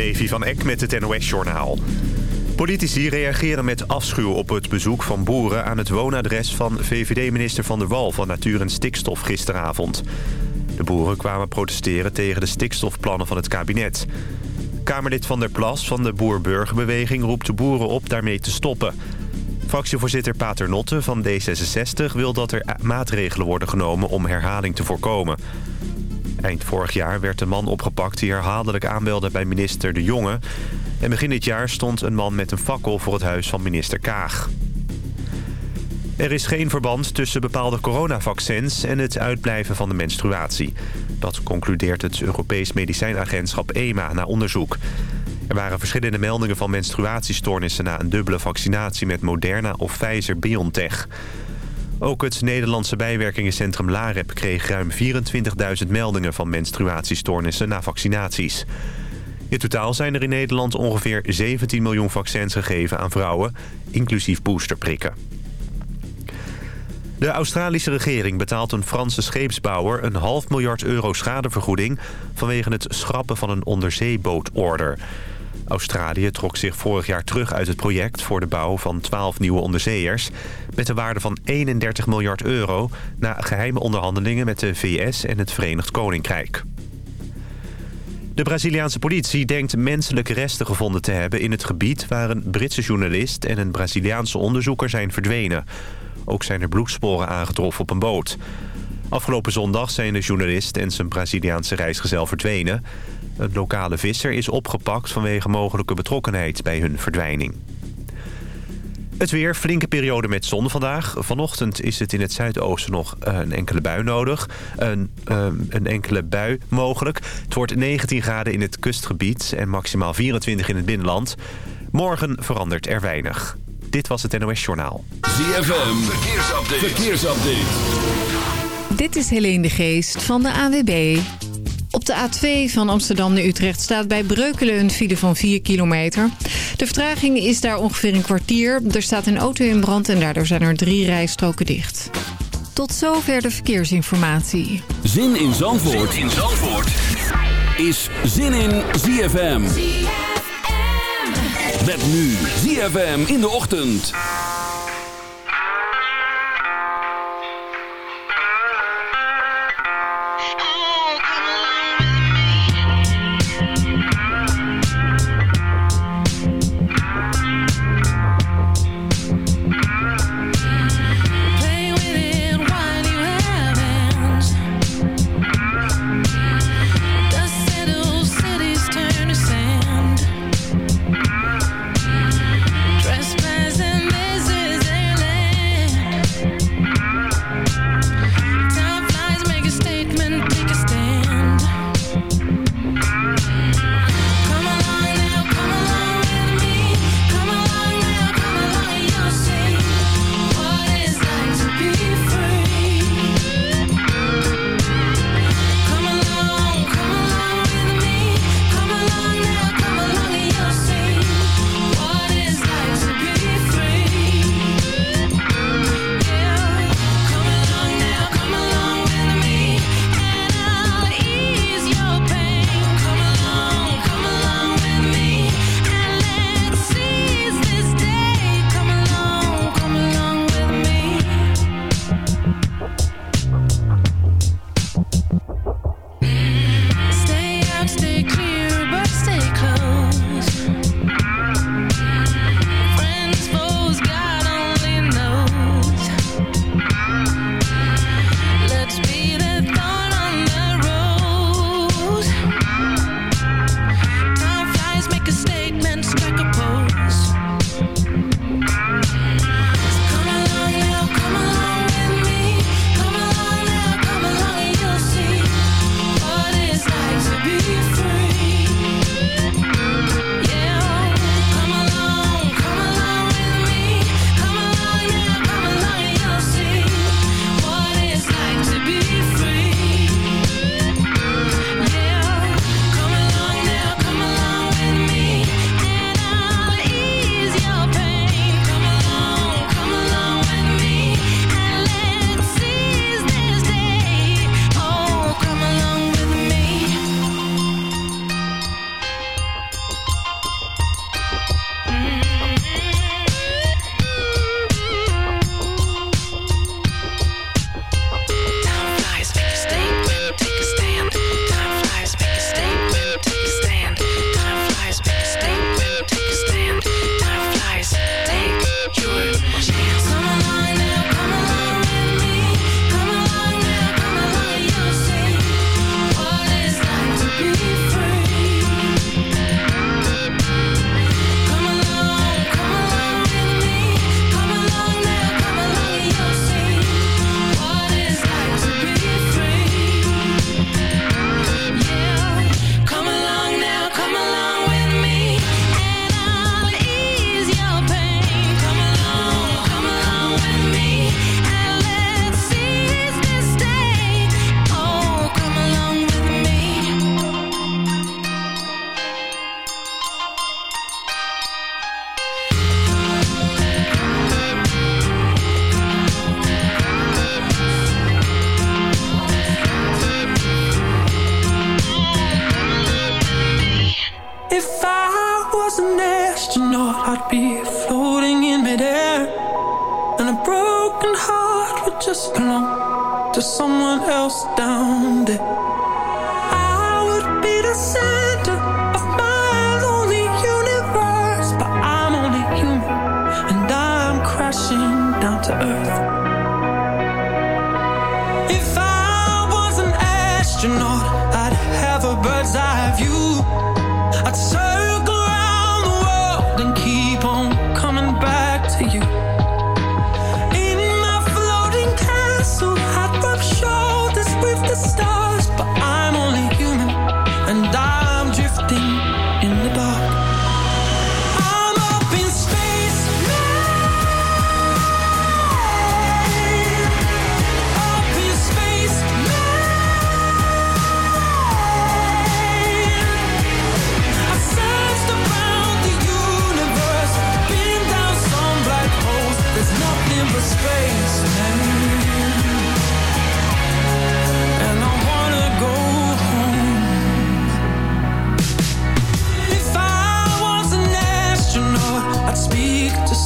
Levi van Eck met het NOS-journaal. Politici reageren met afschuw op het bezoek van boeren... aan het woonadres van VVD-minister Van der Wal van Natuur en Stikstof gisteravond. De boeren kwamen protesteren tegen de stikstofplannen van het kabinet. Kamerlid Van der Plas van de Boer-Burgerbeweging roept de boeren op daarmee te stoppen. Fractievoorzitter Pater Notte van D66 wil dat er maatregelen worden genomen om herhaling te voorkomen. Eind vorig jaar werd een man opgepakt die herhaaldelijk aanbelde bij minister De Jonge. En begin dit jaar stond een man met een fakkel voor het huis van minister Kaag. Er is geen verband tussen bepaalde coronavaccins en het uitblijven van de menstruatie. Dat concludeert het Europees Medicijnagentschap EMA na onderzoek. Er waren verschillende meldingen van menstruatiestoornissen... na een dubbele vaccinatie met Moderna of Pfizer-BioNTech. Ook het Nederlandse bijwerkingencentrum LAREP kreeg ruim 24.000 meldingen van menstruatiestoornissen na vaccinaties. In totaal zijn er in Nederland ongeveer 17 miljoen vaccins gegeven aan vrouwen, inclusief boosterprikken. De Australische regering betaalt een Franse scheepsbouwer een half miljard euro schadevergoeding vanwege het schrappen van een onderzeebootorder. Australië trok zich vorig jaar terug uit het project voor de bouw van 12 nieuwe onderzeeërs... met een waarde van 31 miljard euro... na geheime onderhandelingen met de VS en het Verenigd Koninkrijk. De Braziliaanse politie denkt menselijke resten gevonden te hebben... in het gebied waar een Britse journalist en een Braziliaanse onderzoeker zijn verdwenen. Ook zijn er bloedsporen aangetroffen op een boot. Afgelopen zondag zijn de journalist en zijn Braziliaanse reisgezel verdwenen. Een lokale visser is opgepakt vanwege mogelijke betrokkenheid bij hun verdwijning. Het weer, flinke periode met zon vandaag. Vanochtend is het in het zuidoosten nog eh, een enkele bui nodig. Een, ehm, een enkele bui mogelijk. Het wordt 19 graden in het kustgebied en maximaal 24 in het binnenland. Morgen verandert er weinig. Dit was het NOS Journaal. ZFM, verkeersupdate. verkeersupdate. Dit is Helene de Geest van de AWB. Op de A2 van Amsterdam naar Utrecht staat bij Breukelen een file van 4 kilometer. De vertraging is daar ongeveer een kwartier. Er staat een auto in brand en daardoor zijn er drie rijstroken dicht. Tot zover de verkeersinformatie. Zin in Zandvoort, zin in Zandvoort. is Zin in ZFM. ZFM. Met nu ZFM in de ochtend.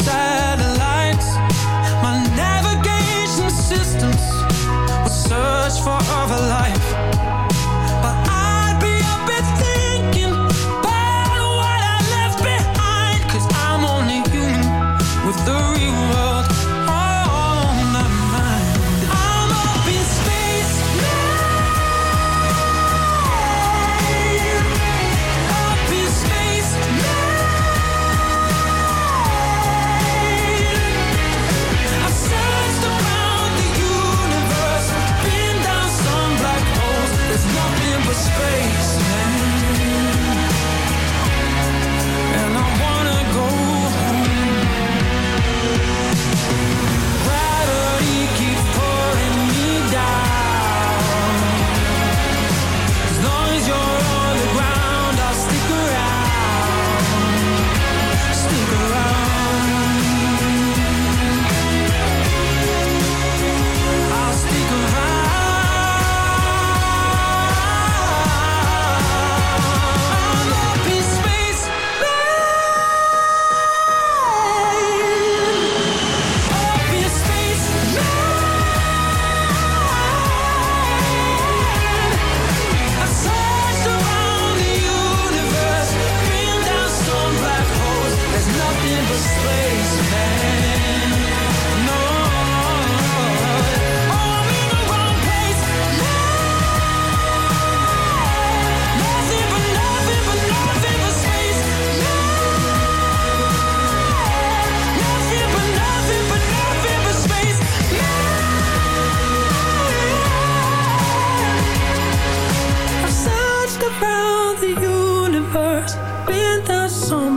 side.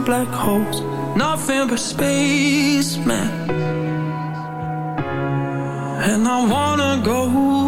black holes, nothing but space, man. And I wanna go.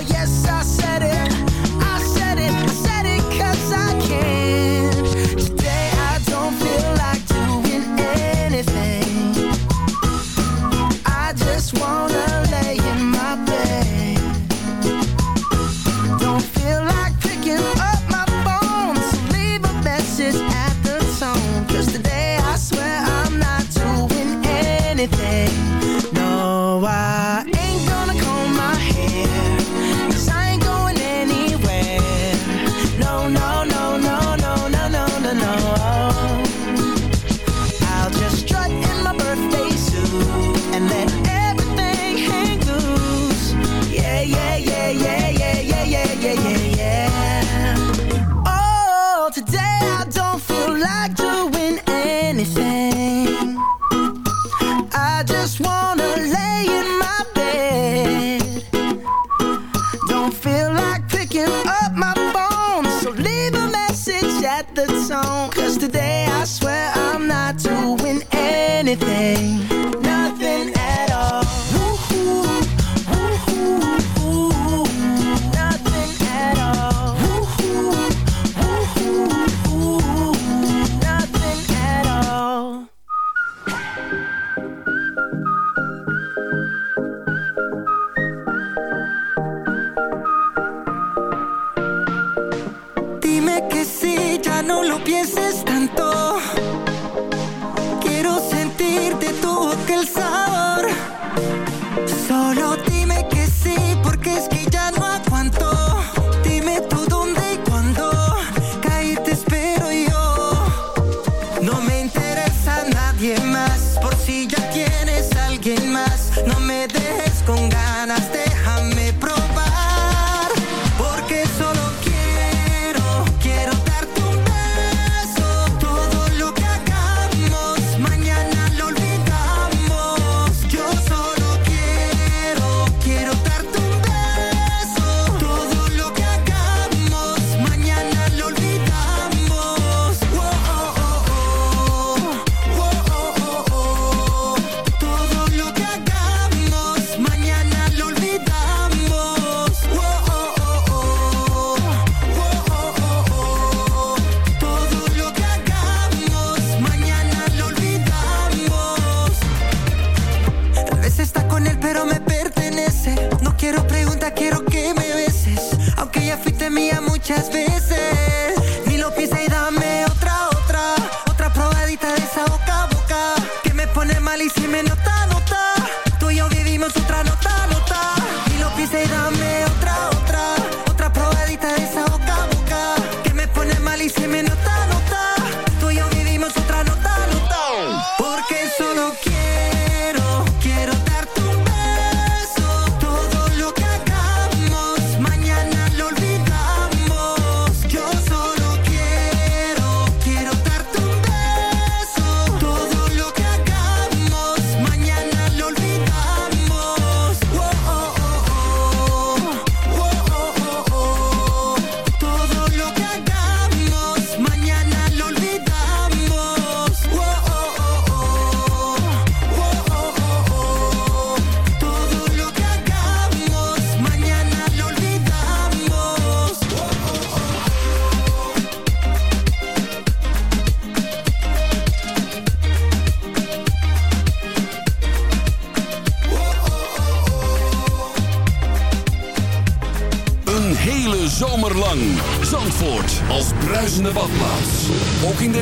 no lo pienses.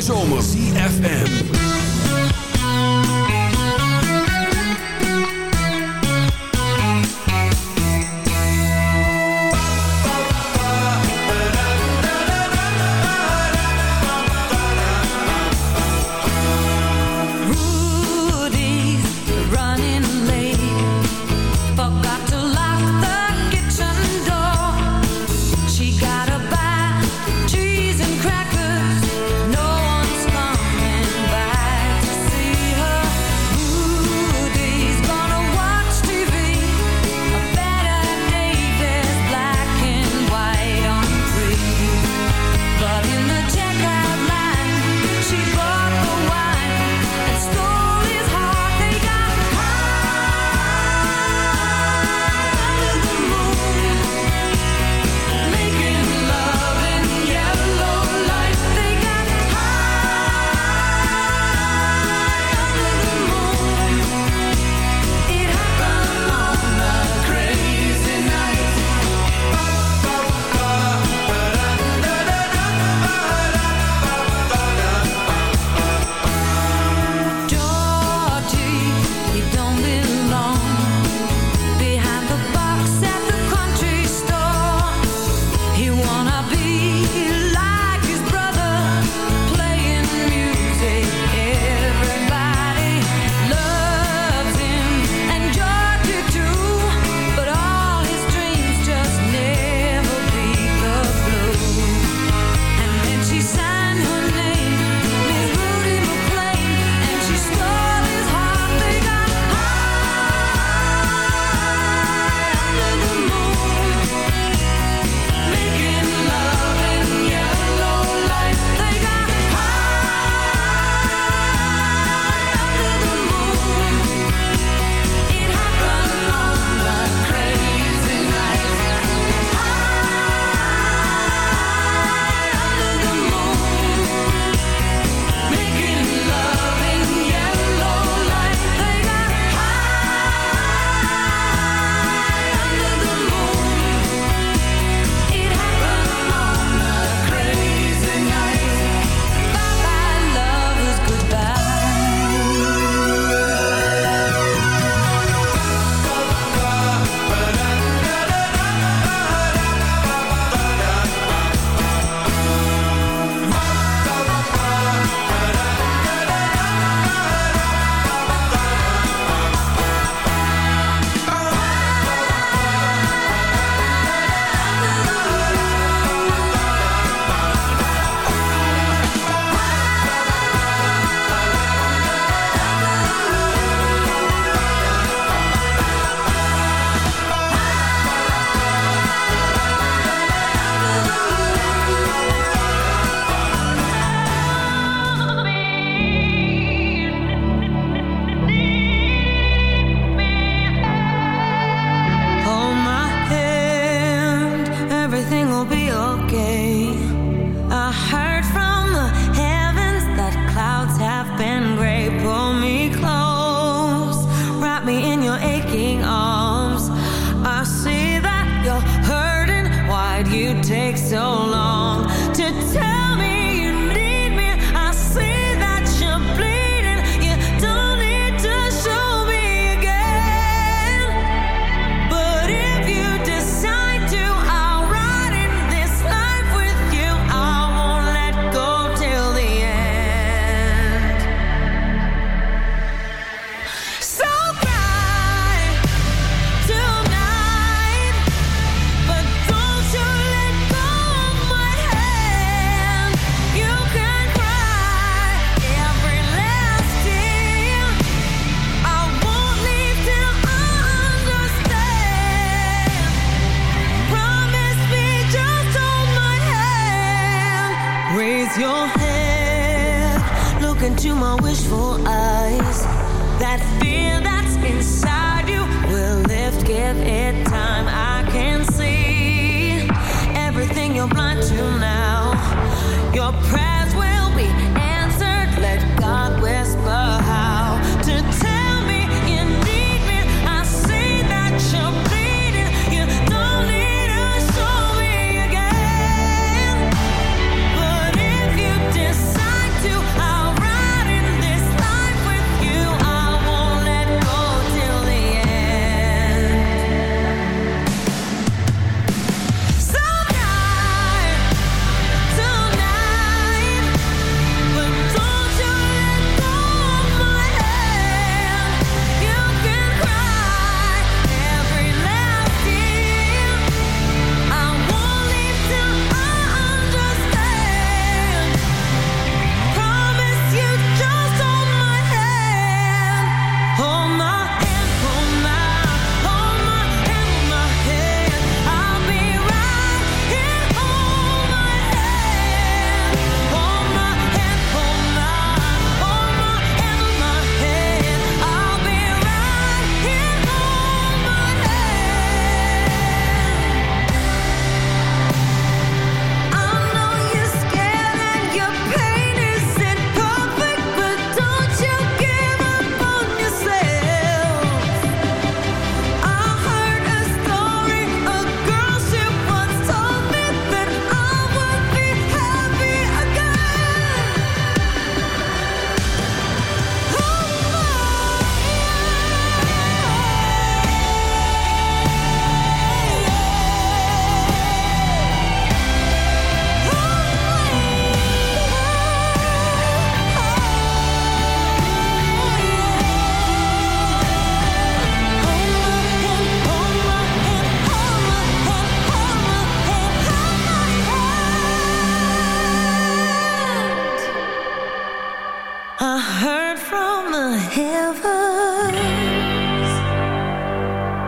Zomer.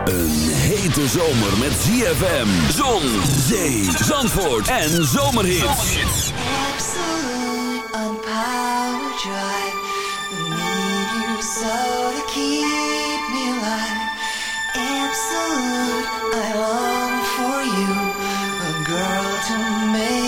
Een hete zomer met ZFM, zon, zee, zandvoort en zomerhits. Absolute on power drive. We need you so to keep me alive. Absolute, I long for you. A girl to make.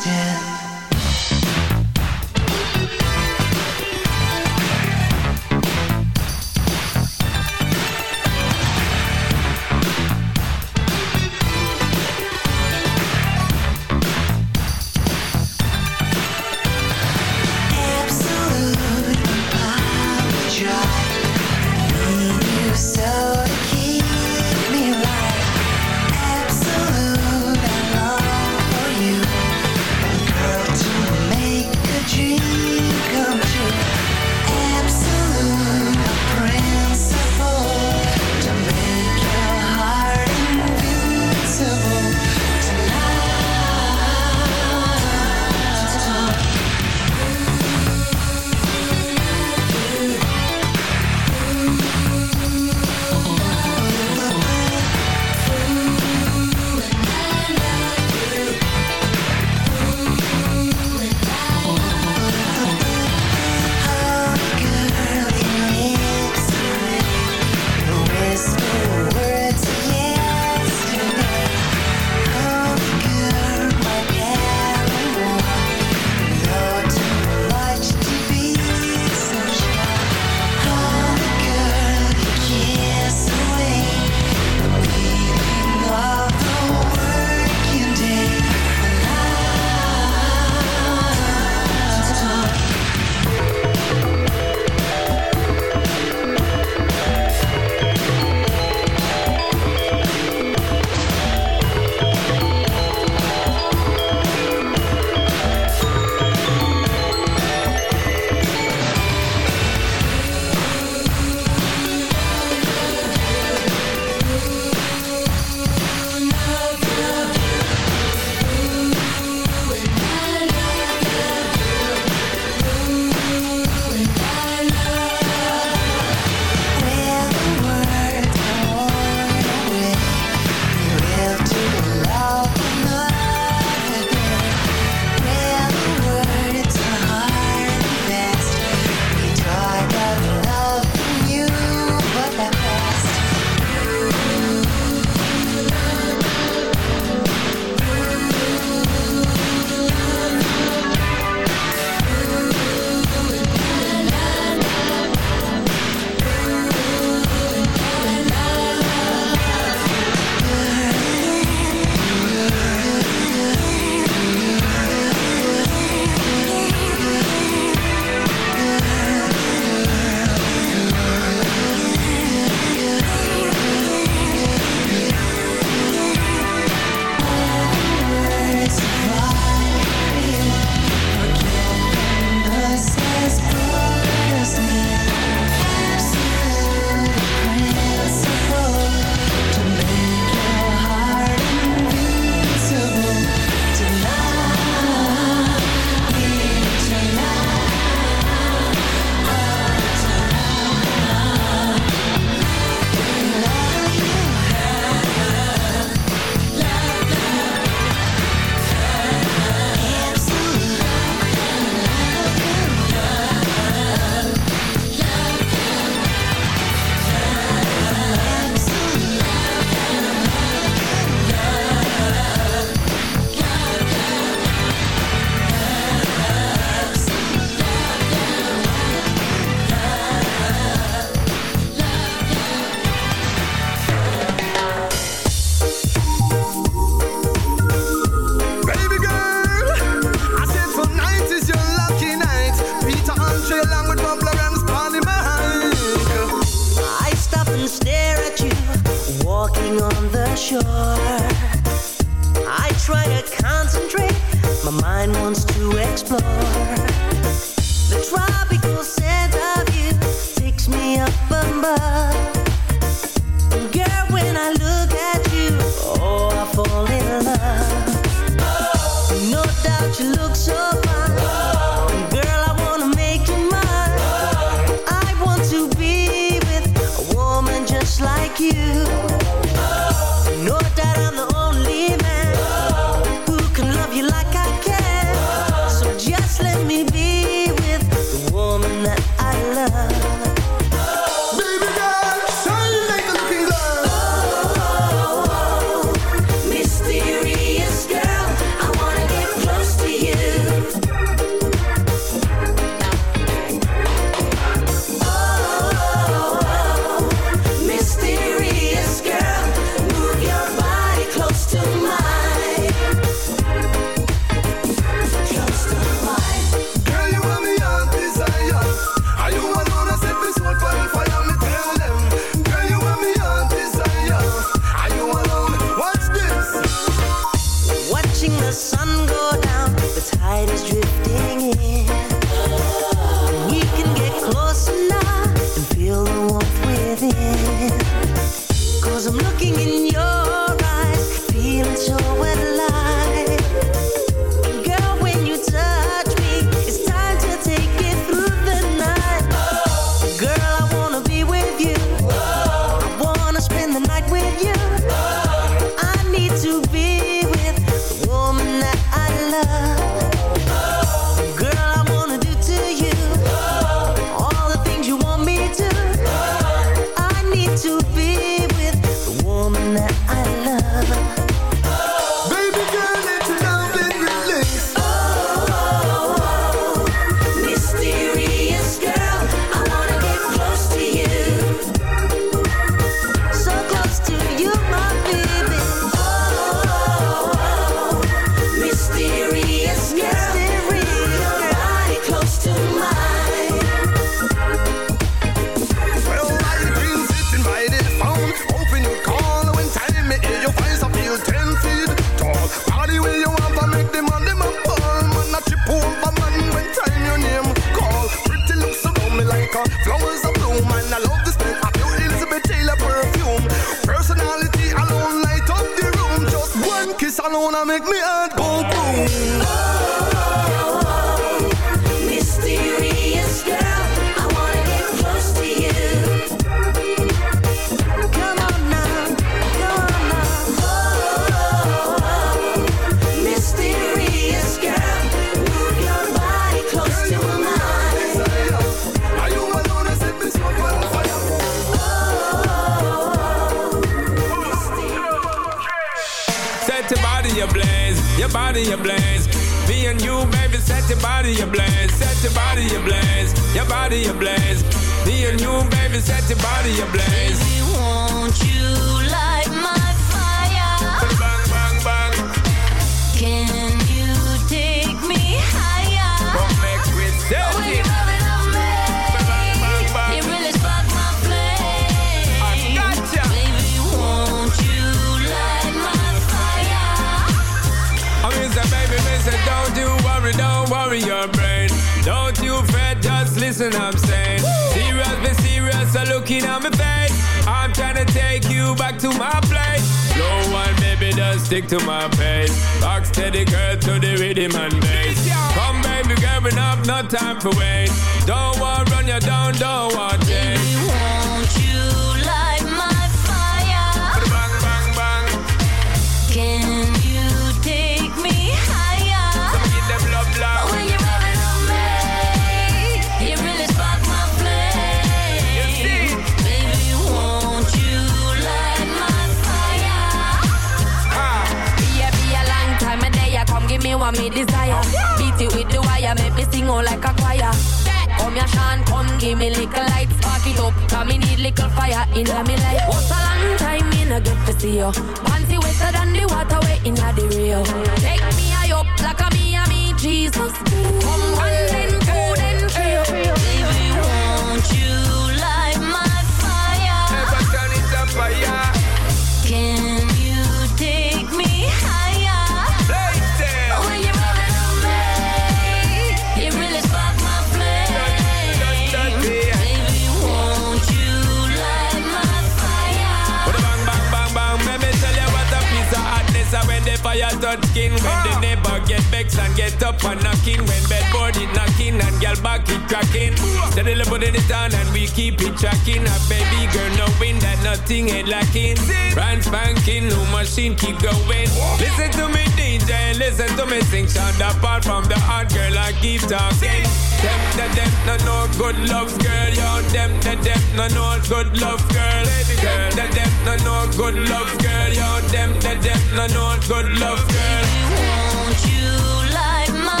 it up and knocking. When bedboard it knocking and gal back it cracking. Steadily putting it on and we keep it tracking. A baby girl knowing that nothing ain't lacking. Brand spanking, new machine keep going. Listen to me DJ listen to me sing. Sound apart from the hard girl I keep talking. Them that them no no good love girl. Yo them that them no no good love girl. Baby girl that them no no good love girl. Yo them that them no no good love girl. Won't you love my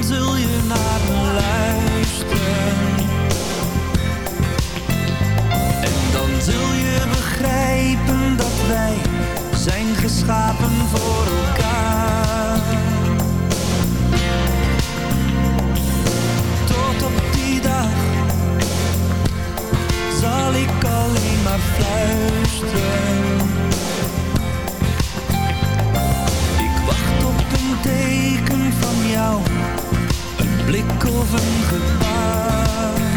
dan zul je naar me luisteren. En dan zul je begrijpen dat wij zijn geschapen voor elkaar. Tot op die dag zal ik alleen maar fluisteren. leven gebaar.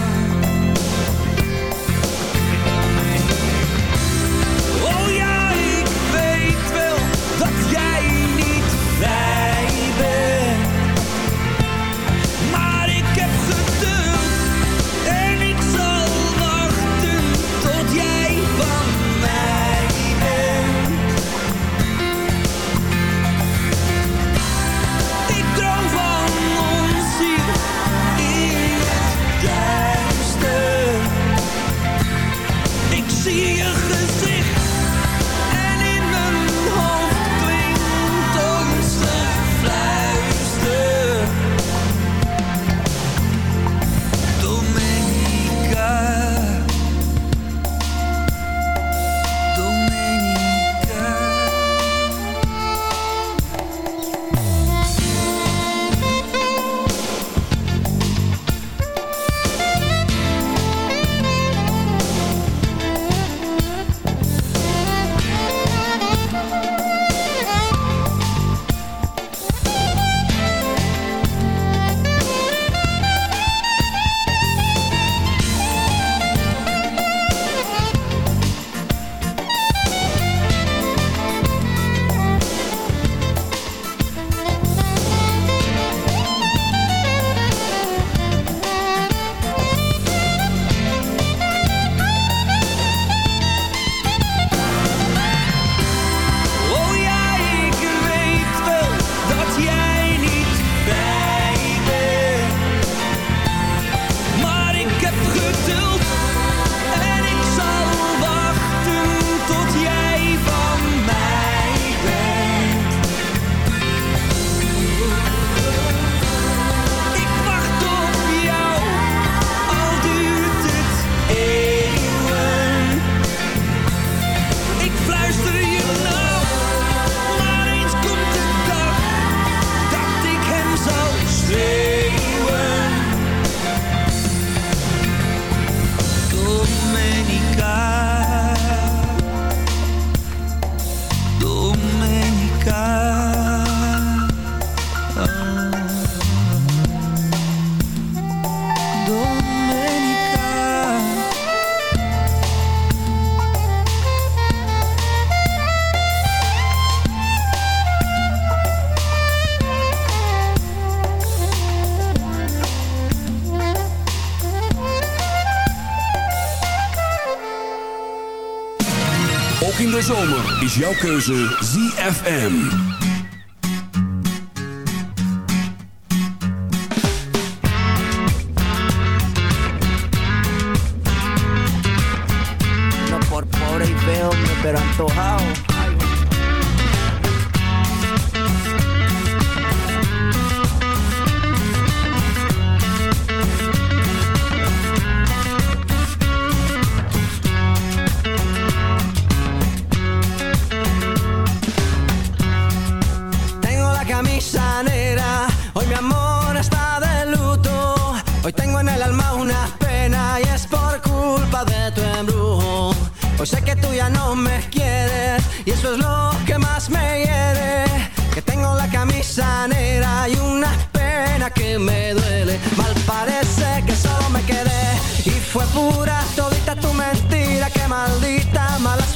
is jouw keuze ZFM.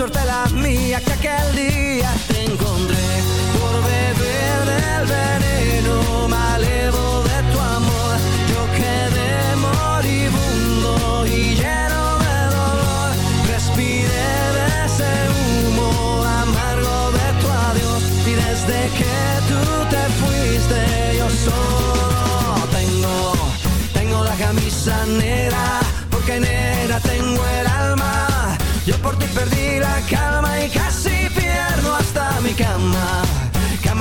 De la mía que aquel día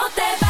no te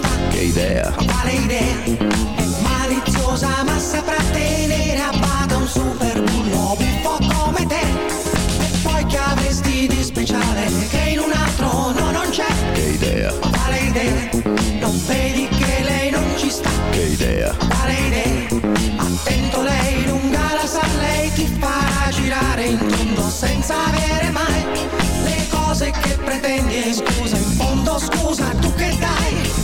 Vedi che idea, Quale idea? È maliziosa ma saprà tenere a bada un super bullo buffo come te. E poi che avresti di speciale che in un altro no non c'è? che idea, Quale idea? Non vedi che lei non ci sta? che idea, Quale idea? Attento lei, lunga la sa, lei ti farà girare in tondo senza avere mai le cose che pretendi. Scusa, in fondo scusa, tu che dai?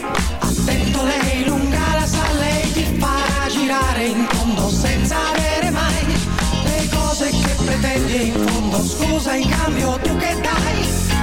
In fondo. Scusa, in cambio tu che dai?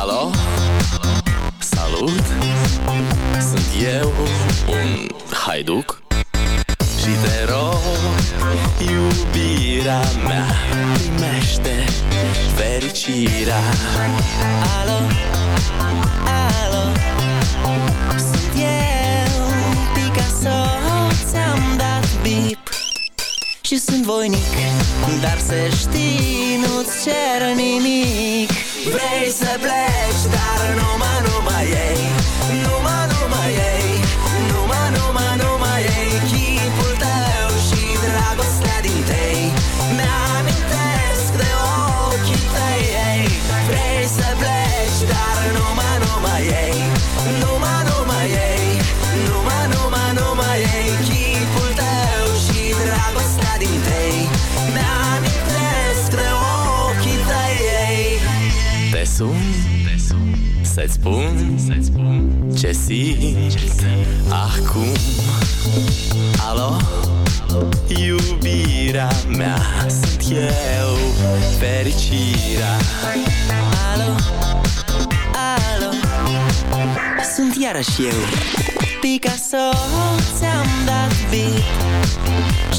Alo? Salut! Sunt eu, un haiduc Și te rog, iubirea Primește voinic Dar să știi, nu-ți cer nimic. Vrei să pleci, dar numai, numai să-ți spun ce simt acum Alo, iubirea mea Sunt eu, fericirea eu Picasso Ți-am